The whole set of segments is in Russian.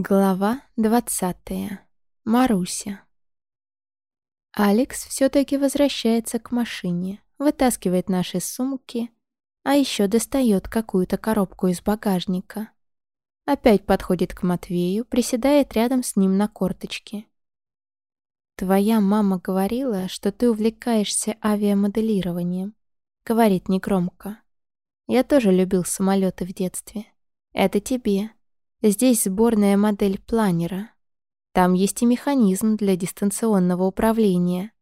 Глава двадцатая. Маруся. Алекс все-таки возвращается к машине, вытаскивает наши сумки, а еще достает какую-то коробку из багажника. Опять подходит к Матвею, приседает рядом с ним на корточке. «Твоя мама говорила, что ты увлекаешься авиамоделированием», — говорит негромко. «Я тоже любил самолеты в детстве. Это тебе». Здесь сборная модель планера. Там есть и механизм для дистанционного управления.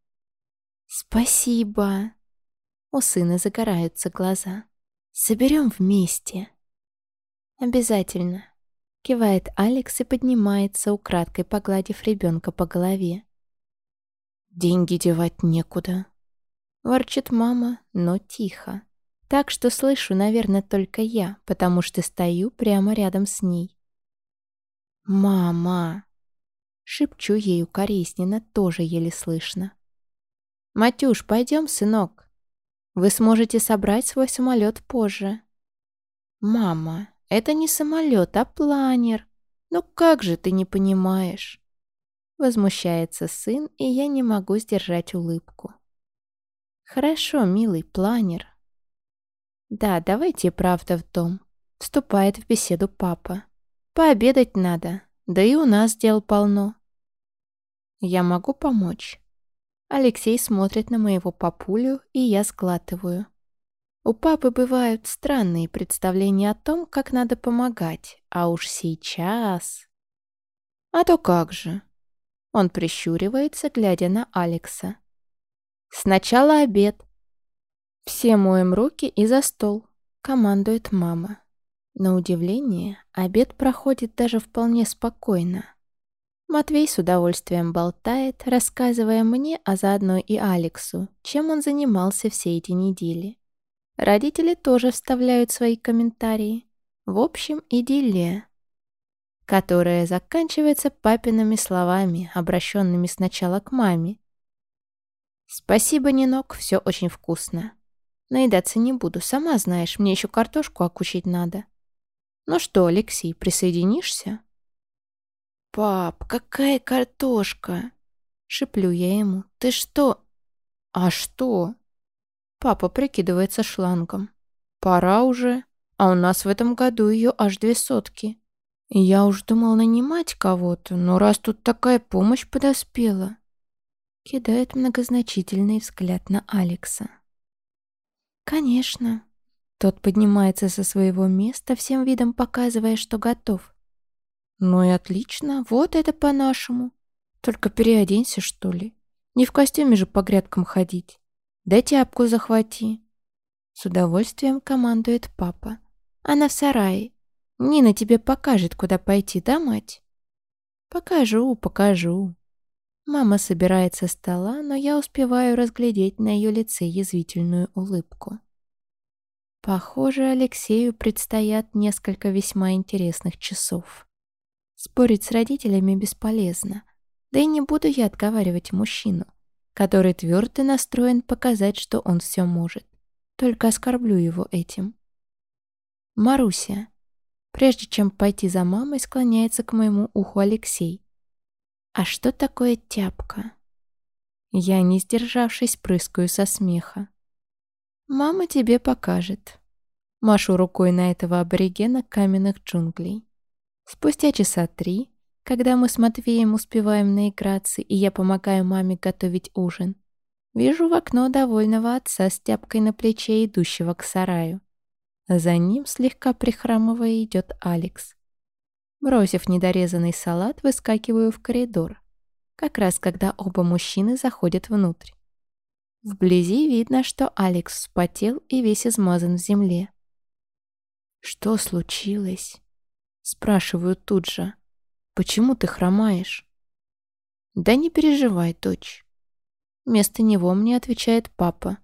Спасибо. У сына загораются глаза. Соберем вместе. Обязательно. Кивает Алекс и поднимается, украдкой погладив ребенка по голове. Деньги девать некуда. Ворчит мама, но тихо. Так что слышу, наверное, только я, потому что стою прямо рядом с ней. «Мама!» Шепчу ей укоризненно, тоже еле слышно. «Матюш, пойдем, сынок. Вы сможете собрать свой самолет позже». «Мама, это не самолет, а планер. Ну как же ты не понимаешь?» Возмущается сын, и я не могу сдержать улыбку. «Хорошо, милый планер». «Да, давайте правда в дом», — вступает в беседу папа. Пообедать надо, да и у нас дел полно. Я могу помочь. Алексей смотрит на моего папулю, и я сглатываю. У папы бывают странные представления о том, как надо помогать, а уж сейчас... А то как же? Он прищуривается, глядя на Алекса. Сначала обед. Все моем руки и за стол, командует мама. На удивление, обед проходит даже вполне спокойно. Матвей с удовольствием болтает, рассказывая мне, а заодно и Алексу, чем он занимался все эти недели. Родители тоже вставляют свои комментарии. В общем, идиллия, которая заканчивается папиными словами, обращенными сначала к маме. «Спасибо, Нинок, все очень вкусно. Наедаться не буду, сама знаешь, мне еще картошку окучить надо». Ну что, Алексей, присоединишься? Пап, какая картошка? Шиплю я ему. Ты что? А что? Папа прикидывается шлангом. Пора уже. А у нас в этом году ее аж две сотки. Я уж думал нанимать кого-то, но раз тут такая помощь подоспела. Кидает многозначительный взгляд на Алекса. Конечно, тот поднимается со своего места, всем видом показывая, что готов. «Ну и отлично, вот это по-нашему. Только переоденься, что ли. Не в костюме же по грядкам ходить. Да тяпку захвати». С удовольствием командует папа. «Она в сарае. Нина тебе покажет, куда пойти, да, мать?» «Покажу, покажу». Мама собирает со стола, но я успеваю разглядеть на ее лице язвительную улыбку. Похоже, Алексею предстоят несколько весьма интересных часов. Спорить с родителями бесполезно. Да и не буду я отговаривать мужчину, который твердо настроен показать, что он все может. Только оскорблю его этим. Маруся. Прежде чем пойти за мамой, склоняется к моему уху Алексей. А что такое тяпка? Я, не сдержавшись, прыскаю со смеха. Мама тебе покажет. Машу рукой на этого аборигена каменных джунглей. Спустя часа три, когда мы с Матвеем успеваем наиграться, и я помогаю маме готовить ужин, вижу в окно довольного отца с тяпкой на плече, идущего к сараю. За ним, слегка прихрамывая, идет Алекс. Бросив недорезанный салат, выскакиваю в коридор, как раз когда оба мужчины заходят внутрь. Вблизи видно, что Алекс вспотел и весь измазан в земле. «Что случилось?» Спрашиваю тут же. «Почему ты хромаешь?» «Да не переживай, дочь». Вместо него мне отвечает папа.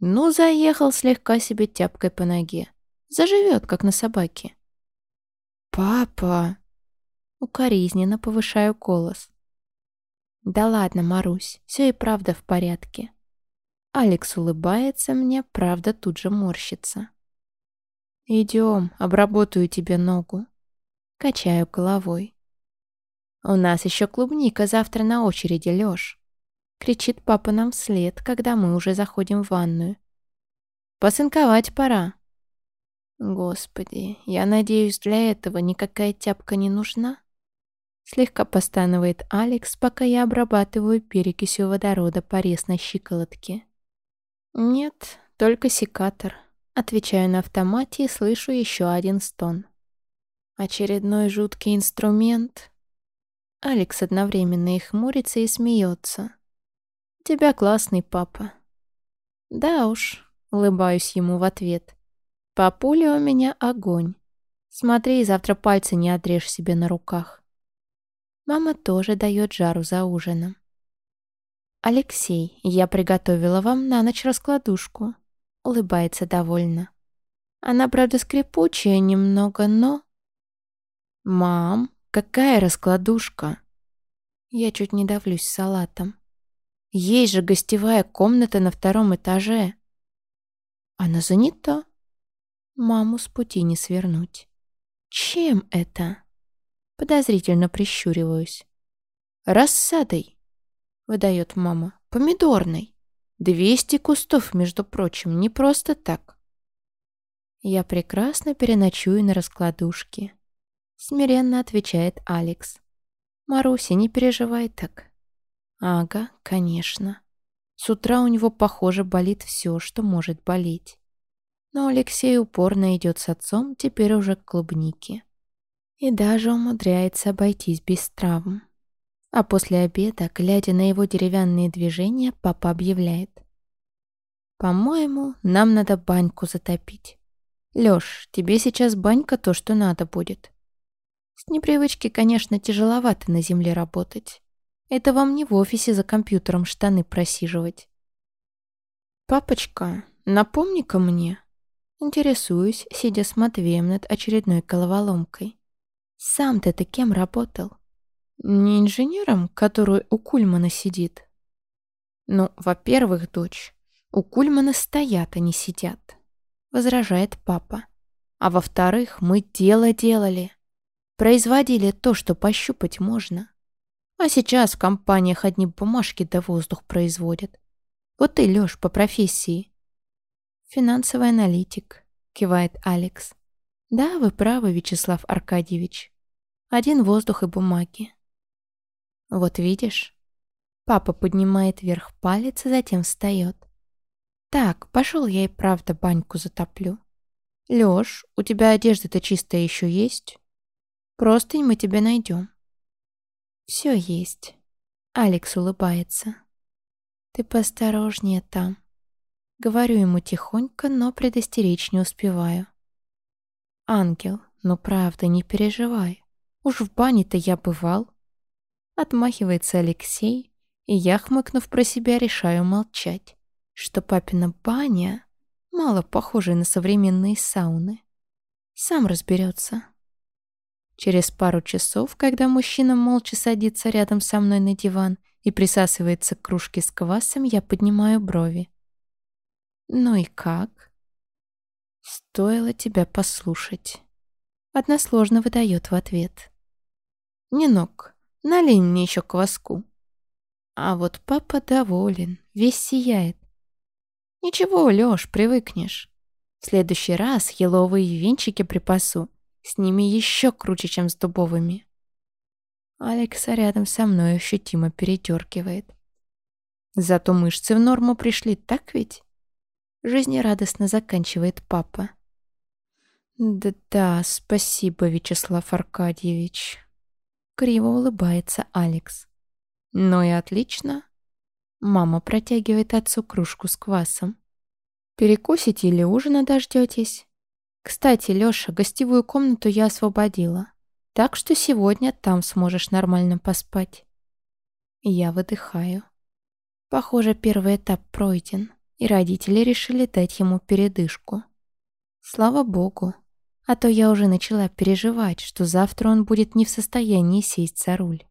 «Ну, заехал слегка себе тяпкой по ноге. Заживет, как на собаке». «Папа!» Укоризненно повышаю голос. «Да ладно, Марусь, все и правда в порядке. Алекс улыбается мне, правда тут же морщится. «Идем, обработаю тебе ногу». Качаю головой. «У нас еще клубника завтра на очереди, Лёш!» Кричит папа нам вслед, когда мы уже заходим в ванную. «Посынковать пора!» Господи, я надеюсь, для этого никакая тяпка не нужна? Слегка постанывает Алекс, пока я обрабатываю перекисью водорода порез на щиколотке. Нет, только секатор. Отвечаю на автомате и слышу еще один стон. Очередной жуткий инструмент. Алекс одновременно и хмурится, и смеется. «У тебя классный папа». «Да уж», — улыбаюсь ему в ответ. «Папуля у меня огонь. Смотри, завтра пальцы не отрежь себе на руках». Мама тоже дает жару за ужином. «Алексей, я приготовила вам на ночь раскладушку», — улыбается довольно. «Она, правда, скрипучая немного, но...» «Мам, какая раскладушка?» Я чуть не давлюсь салатом. «Есть же гостевая комната на втором этаже». «Она занята?» Маму с пути не свернуть. «Чем это?» Подозрительно прищуриваюсь. «Рассадой», — выдает мама. «Помидорной. Двести кустов, между прочим, не просто так». «Я прекрасно переночую на раскладушке», — смиренно отвечает Алекс. «Маруся, не переживай так». «Ага, конечно. С утра у него, похоже, болит все, что может болеть». Но Алексей упорно идет с отцом теперь уже к клубнике и даже умудряется обойтись без травм. А после обеда, глядя на его деревянные движения, папа объявляет. «По-моему, нам надо баньку затопить. Лёш, тебе сейчас банька то, что надо будет. С непривычки, конечно, тяжеловато на земле работать. Это вам не в офисе за компьютером штаны просиживать. Папочка, напомни-ка мне. Интересуюсь, сидя с Матвеем над очередной головоломкой. Сам-то ты кем работал? Не инженером, который у Кульмана сидит? Ну, во-первых, дочь, у Кульмана стоят, а не сидят, возражает папа. А во-вторых, мы дело делали. Производили то, что пощупать можно. А сейчас в компаниях одни бумажки да воздух производят. Вот ты, Лёш, по профессии. Финансовый аналитик, кивает Алекс. Да, вы правы, Вячеслав Аркадьевич. Один воздух и бумаги. Вот видишь? Папа поднимает вверх палец и затем встает. Так, пошел я и правда баньку затоплю. Лёш, у тебя одежда-то чистая еще есть? Простынь мы тебе найдем. Все есть. Алекс улыбается. Ты поосторожнее там. Говорю ему тихонько, но предостеречь не успеваю. Ангел, ну правда, не переживай. Уж в бане-то я бывал. Отмахивается Алексей, и я, хмыкнув про себя, решаю молчать, что папина баня мало похожа на современные сауны. Сам разберется. Через пару часов, когда мужчина молча садится рядом со мной на диван и присасывается к кружке с квасом, я поднимаю брови. «Ну и как?» «Стоило тебя послушать». Односложно выдает в ответ. «Нинок, налей мне еще кваску». А вот папа доволен, весь сияет. «Ничего, Лёш, привыкнешь. В следующий раз еловые венчики припасу. С ними еще круче, чем с дубовыми». Алекса рядом со мной ощутимо передергивает. Зато мышцы в норму пришли, так ведь? Жизнерадостно заканчивает папа. «Да-да, спасибо, Вячеслав Аркадьевич». Криво улыбается Алекс. «Ну и отлично». Мама протягивает отцу кружку с квасом. «Перекусите или ужина дождетесь?» «Кстати, Лёша, гостевую комнату я освободила, так что сегодня там сможешь нормально поспать». Я выдыхаю. Похоже, первый этап пройден, и родители решили дать ему передышку. Слава богу. А то я уже начала переживать, что завтра он будет не в состоянии сесть за руль.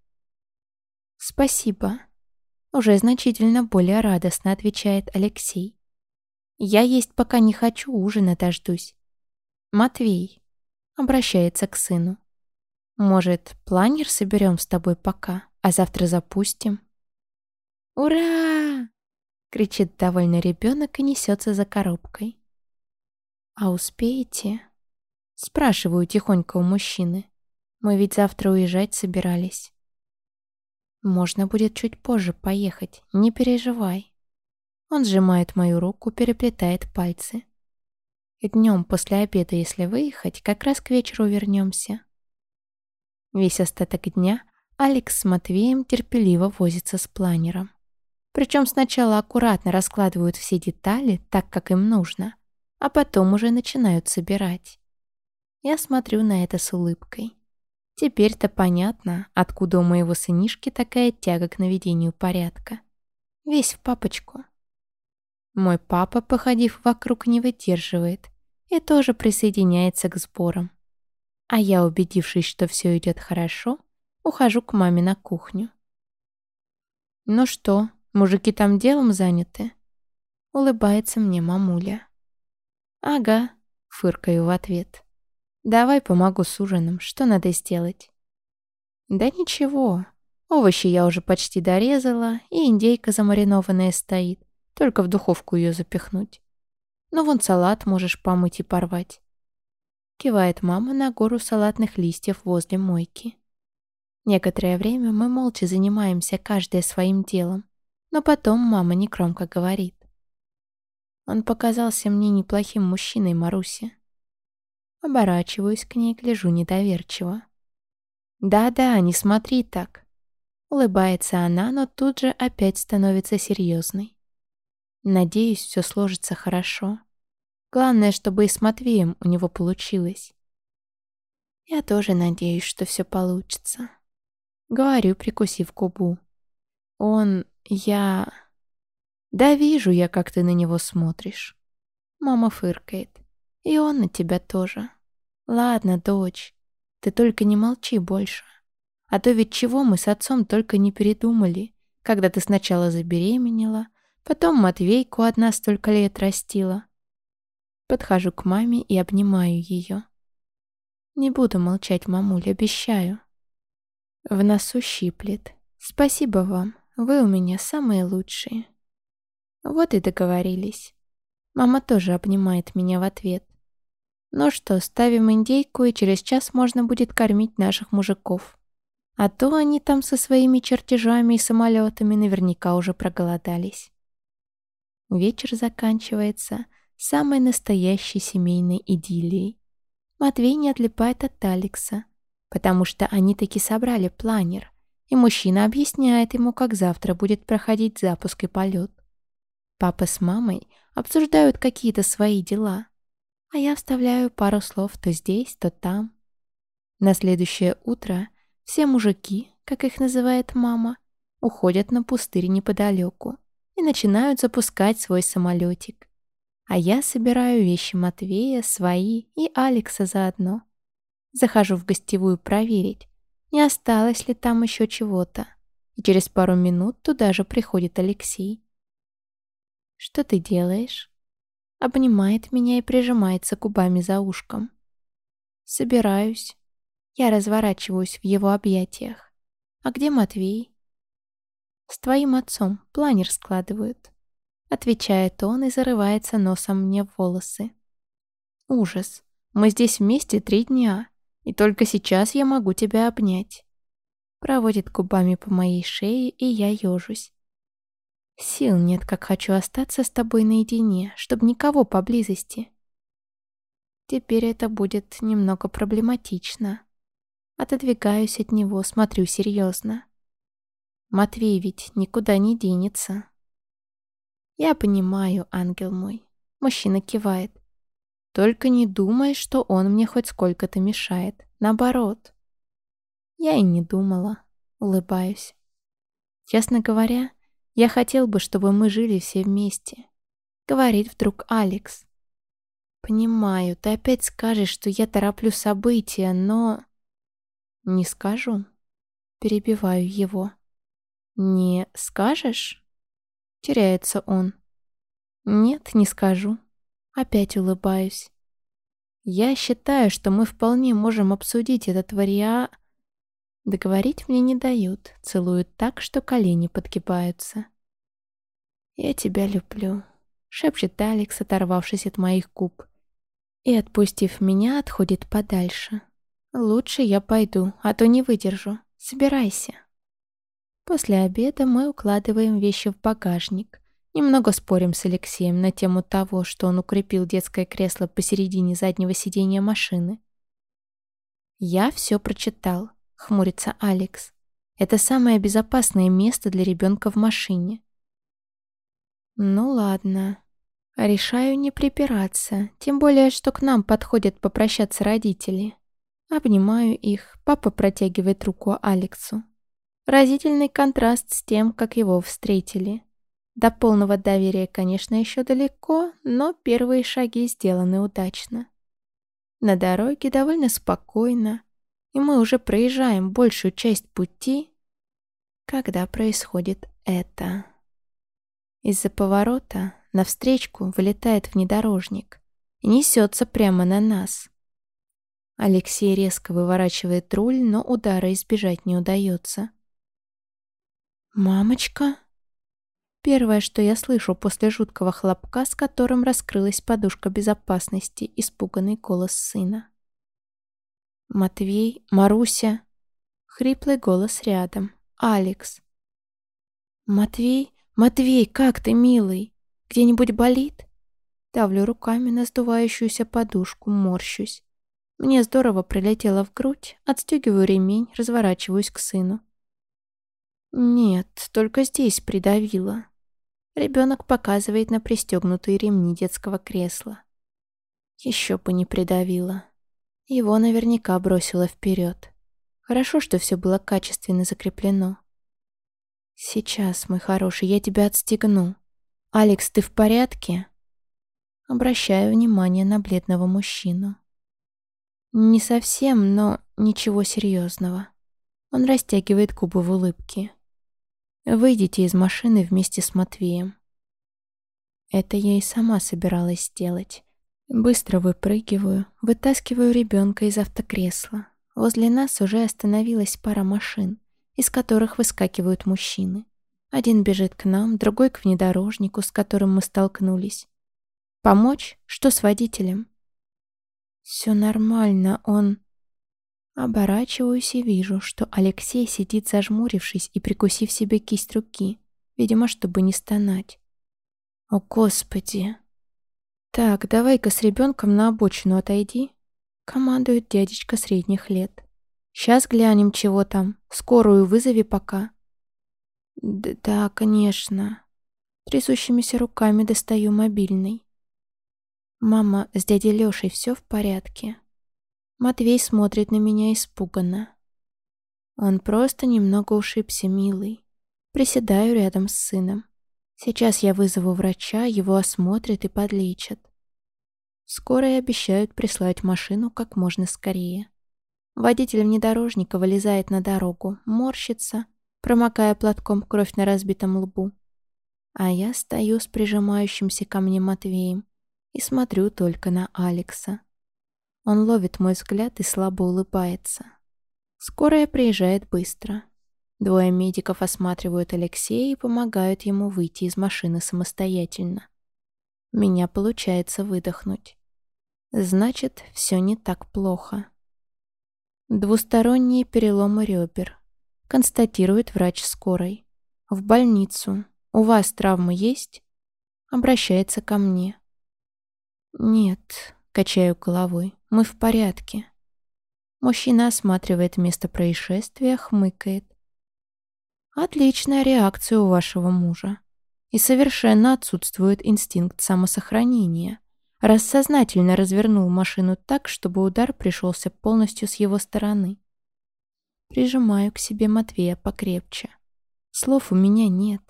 «Спасибо», — уже значительно более радостно отвечает Алексей. «Я есть пока не хочу, ужина дождусь». «Матвей», — обращается к сыну. Может, планер соберем с тобой пока, а завтра запустим? «Ура!» — кричит довольный ребенок и несется за коробкой. «А успеете?» — спрашиваю тихонько у мужчины. «Мы ведь завтра уезжать собирались». «Можно будет чуть позже поехать, не переживай». Он сжимает мою руку, переплетает пальцы. Днем после обеда, если выехать, как раз к вечеру вернемся. Весь остаток дня Алекс с Матвеем терпеливо возится с планером. Причем сначала аккуратно раскладывают все детали так, как им нужно, а потом уже начинают собирать. Я смотрю на это с улыбкой. Теперь-то понятно, откуда у моего сынишки такая тяга к наведению порядка. Весь в папочку. Мой папа, походив вокруг, не выдерживает и тоже присоединяется к сборам. А я, убедившись, что все идет хорошо, ухожу к маме на кухню. «Ну что, мужики там делом заняты?» Улыбается мне мамуля. «Ага», — фыркаю в ответ. «Давай помогу с ужином, что надо сделать?» «Да ничего, овощи я уже почти дорезала, и индейка замаринованная стоит, только в духовку ее запихнуть. Ну вон салат можешь помыть и порвать». Кивает мама на гору салатных листьев возле мойки. Некоторое время мы молча занимаемся каждая своим делом, но потом мама негромко говорит. Он показался мне неплохим мужчиной, Маруси. Оборачиваюсь к ней, гляжу недоверчиво. «Да-да, не смотри так». Улыбается она, но тут же опять становится серьезной. Надеюсь, все сложится хорошо. Главное, чтобы и с Матвеем у него получилось. Я тоже надеюсь, что все получится. Говорю, прикусив губу. Он... я... Да вижу я, как ты на него смотришь. Мама фыркает. И он на тебя тоже. Ладно, дочь, ты только не молчи больше. А то ведь чего мы с отцом только не передумали, когда ты сначала забеременела, потом Матвейку одна столько лет растила. Подхожу к маме и обнимаю ее. Не буду молчать, мамуль, обещаю. В носу щиплет. Спасибо вам, вы у меня самые лучшие. Вот и договорились. Мама тоже обнимает меня в ответ. Ну что, ставим индейку, и через час можно будет кормить наших мужиков. А то они там со своими чертежами и самолетами наверняка уже проголодались. Вечер заканчивается самой настоящей семейной идиллией. Матвей не отлипает от Алекса, потому что они таки собрали планер, и мужчина объясняет ему, как завтра будет проходить запуск и полет. Папа с мамой обсуждают какие-то свои дела, а я вставляю пару слов то здесь, то там. На следующее утро все мужики, как их называет мама, уходят на пустырь неподалеку и начинают запускать свой самолетик. А я собираю вещи Матвея, свои и Алекса заодно. Захожу в гостевую проверить, не осталось ли там еще чего-то. И через пару минут туда же приходит Алексей. «Что ты делаешь?» Обнимает меня и прижимается губами за ушком. «Собираюсь». Я разворачиваюсь в его объятиях. «А где Матвей?» «С твоим отцом планер складывают», — отвечает он и зарывается носом мне в волосы. «Ужас. Мы здесь вместе три дня, и только сейчас я могу тебя обнять». Проводит губами по моей шее, и я ежусь. Сил нет, как хочу остаться с тобой наедине, чтобы никого поблизости. Теперь это будет немного проблематично. Отодвигаюсь от него, смотрю серьезно. Матвей ведь никуда не денется. Я понимаю, ангел мой. Мужчина кивает. Только не думай, что он мне хоть сколько-то мешает. Наоборот. Я и не думала. Улыбаюсь. Честно говоря, я хотел бы, чтобы мы жили все вместе. Говорит вдруг Алекс. Понимаю, ты опять скажешь, что я тороплю события, но... Не скажу. Перебиваю его. Не скажешь? Теряется он. Нет, не скажу. Опять улыбаюсь. Я считаю, что мы вполне можем обсудить этот вариант... Договорить мне не дают, целуют так, что колени подгибаются. «Я тебя люблю», — шепчет Алекс, оторвавшись от моих губ. И, отпустив меня, отходит подальше. «Лучше я пойду, а то не выдержу. Собирайся». После обеда мы укладываем вещи в багажник. Немного спорим с Алексеем на тему того, что он укрепил детское кресло посередине заднего сиденья машины. «Я все прочитал», — хмурится Алекс. «Это самое безопасное место для ребенка в машине». «Ну ладно». Решаю не припираться, тем более, что к нам подходят попрощаться родители. Обнимаю их, папа протягивает руку Алексу. Разительный контраст с тем, как его встретили. До полного доверия, конечно, еще далеко, но первые шаги сделаны удачно. На дороге довольно спокойно, и мы уже проезжаем большую часть пути, когда происходит это. Из-за поворота навстречку вылетает внедорожник и несется прямо на нас. Алексей резко выворачивает руль, но удара избежать не удается. «Мамочка?» Первое, что я слышу после жуткого хлопка, с которым раскрылась подушка безопасности, испуганный голос сына. «Матвей, Маруся!» Хриплый голос рядом. «Алекс!» «Матвей, Матвей, как ты, милый? Где-нибудь болит?» Давлю руками на сдувающуюся подушку, морщусь. Мне здорово прилетело в грудь, отстегиваю ремень, разворачиваюсь к сыну. «Нет, только здесь придавило». Ребенок показывает на пристегнутые ремни детского кресла. Еще бы не придавило. Его наверняка бросило вперед. Хорошо, что все было качественно закреплено. «Сейчас, мой хороший, я тебя отстегну. Алекс, ты в порядке?» Обращаю внимание на бледного мужчину. Не совсем, но ничего серьезного. Он растягивает губы в улыбке. Выйдите из машины вместе с Матвеем. Это я и сама собиралась сделать. Быстро выпрыгиваю, вытаскиваю ребенка из автокресла. Возле нас уже остановилась пара машин, из которых выскакивают мужчины. Один бежит к нам, другой к внедорожнику, с которым мы столкнулись. Помочь? Что с водителем? Все нормально, он... Оборачиваюсь и вижу, что Алексей сидит зажмурившись и прикусив себе кисть руки, видимо, чтобы не стонать. О, Господи! Так, давай-ка с ребенком на обочину отойди, командует дядечка средних лет. Сейчас глянем, чего там. Скорую вызови пока. Д да, конечно. Трясущимися руками достаю мобильный. Мама, с дядей Лешей все в порядке? Матвей смотрит на меня испуганно. Он просто немного ушибся, милый. Приседаю рядом с сыном. Сейчас я вызову врача, его осмотрят и подлечат. Скоро и обещают прислать машину как можно скорее. Водитель внедорожника вылезает на дорогу, морщится, промокая платком кровь на разбитом лбу. А я стою с прижимающимся ко мне Матвеем и смотрю только на Алекса. Он ловит мой взгляд и слабо улыбается. Скорая приезжает быстро. Двое медиков осматривают Алексея и помогают ему выйти из машины самостоятельно. Меня получается выдохнуть. Значит, все не так плохо. Двусторонние переломы ребер. Констатирует врач скорой. В больницу. У вас травмы есть? Обращается ко мне. Нет, качаю головой. Мы в порядке. Мужчина осматривает место происшествия, хмыкает. Отличная реакция у вашего мужа. И совершенно отсутствует инстинкт самосохранения, раз сознательно развернул машину так, чтобы удар пришелся полностью с его стороны. Прижимаю к себе Матвея покрепче. Слов у меня нет.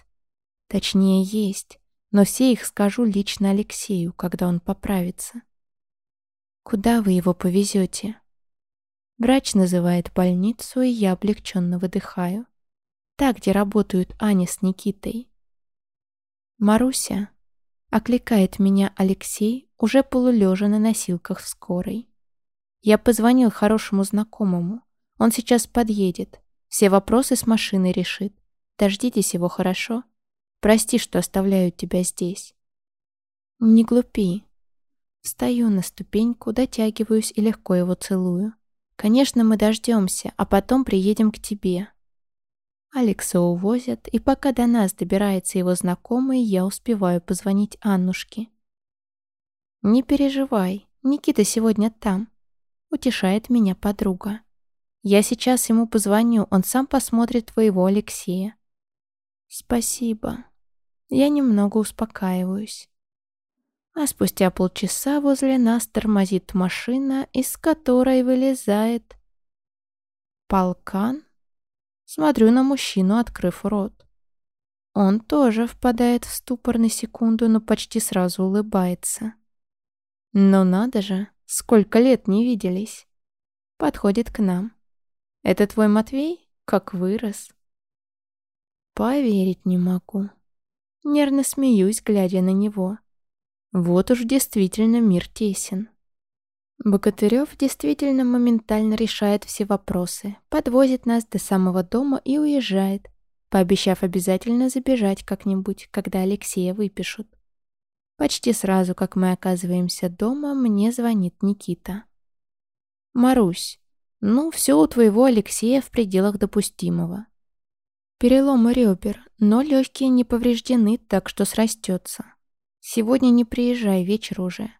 Точнее, есть, но все их скажу лично Алексею, когда он поправится. Куда вы его повезете? Врач называет больницу, и я облегченно выдыхаю. Так, где работают Аня с Никитой. «Маруся», — окликает меня Алексей, уже полулежа на носилках в скорой. Я позвонил хорошему знакомому. Он сейчас подъедет. Все вопросы с машиной решит. Дождитесь его, хорошо? Прости, что оставляю тебя здесь. Не глупи. Встаю на ступеньку, дотягиваюсь и легко его целую. Конечно, мы дождемся, а потом приедем к тебе. Алекса увозят, и пока до нас добирается его знакомый, я успеваю позвонить Аннушке. «Не переживай, Никита сегодня там», — утешает меня подруга. «Я сейчас ему позвоню, он сам посмотрит твоего Алексея». «Спасибо». Я немного успокаиваюсь. А спустя полчаса возле нас тормозит машина, из которой вылезает... Полкан? Смотрю на мужчину, открыв рот. Он тоже впадает в ступор на секунду, но почти сразу улыбается. Но надо же, сколько лет не виделись. Подходит к нам. Это твой Матвей? Как вырос. Поверить не могу. Нервно смеюсь, глядя на него. Вот уж действительно мир тесен. Богатырев действительно моментально решает все вопросы, подвозит нас до самого дома и уезжает, пообещав обязательно забежать как-нибудь, когда Алексея выпишут. Почти сразу, как мы оказываемся дома, мне звонит Никита. «Марусь, ну, все у твоего Алексея в пределах допустимого. Переломы ребер, но легкие не повреждены, так что срастется. Сегодня не приезжай, вечер уже.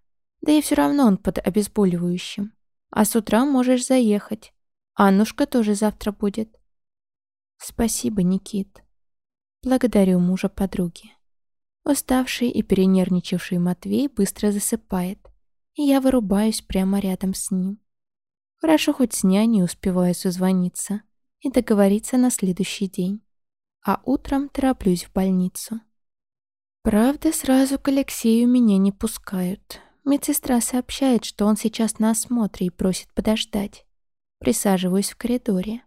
Да и все равно он под обезболивающим. А с утра можешь заехать. Аннушка тоже завтра будет. Спасибо, Никит. Благодарю мужа подруги. Уставший и перенервничавший Матвей быстро засыпает, и я вырубаюсь прямо рядом с ним. Хорошо, хоть с няней успеваю созвониться и договориться на следующий день. А утром тороплюсь в больницу. Правда, сразу к Алексею меня не пускают. Медсестра сообщает, что он сейчас на осмотре и просит подождать. Присаживаюсь в коридоре.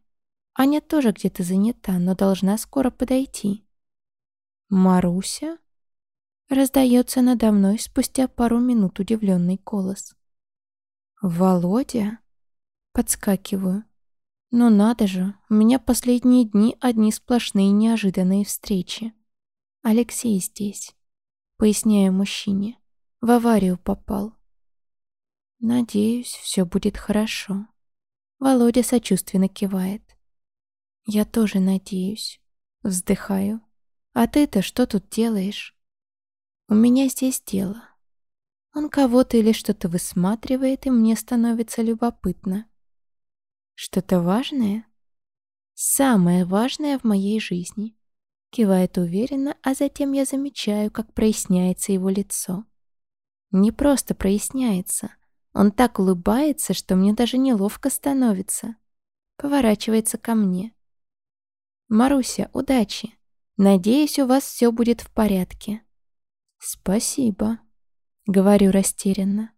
Аня тоже где-то занята, но должна скоро подойти. «Маруся?» Раздается надо мной спустя пару минут удивленный голос. «Володя?» Подскакиваю. «Ну надо же, у меня последние дни одни сплошные неожиданные встречи». Алексей здесь. Поясняю мужчине. В аварию попал. Надеюсь, все будет хорошо. Володя сочувственно кивает. Я тоже надеюсь. Вздыхаю. А ты-то что тут делаешь? У меня здесь дело. Он кого-то или что-то высматривает, и мне становится любопытно. Что-то важное? Самое важное в моей жизни. Кивает уверенно, а затем я замечаю, как проясняется его лицо. Не просто проясняется. Он так улыбается, что мне даже неловко становится. Поворачивается ко мне. «Маруся, удачи. Надеюсь, у вас все будет в порядке». «Спасибо», — говорю растерянно.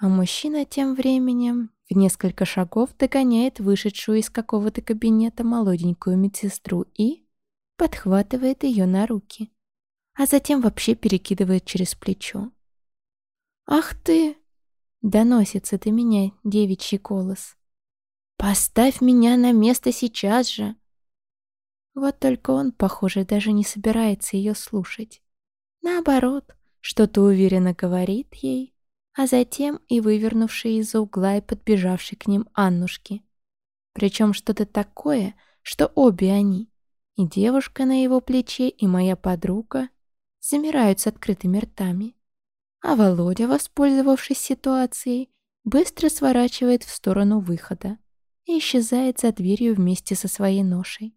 А мужчина тем временем в несколько шагов догоняет вышедшую из какого-то кабинета молоденькую медсестру и подхватывает ее на руки, а затем вообще перекидывает через плечо. «Ах ты!» — доносится до меня девичий голос. «Поставь меня на место сейчас же!» Вот только он, похоже, даже не собирается ее слушать. Наоборот, что-то уверенно говорит ей, а затем и вывернувший из-за угла и подбежавший к ним Аннушки. Причем что-то такое, что обе они, и девушка на его плече, и моя подруга замирают с открытыми ртами. А Володя, воспользовавшись ситуацией, быстро сворачивает в сторону выхода и исчезает за дверью вместе со своей ношей.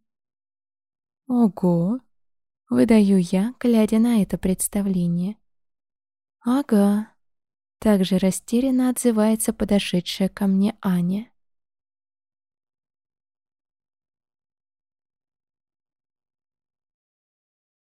«Ого!» — выдаю я, глядя на это представление. «Ага», — также растерянно отзывается подошедшая ко мне Аня.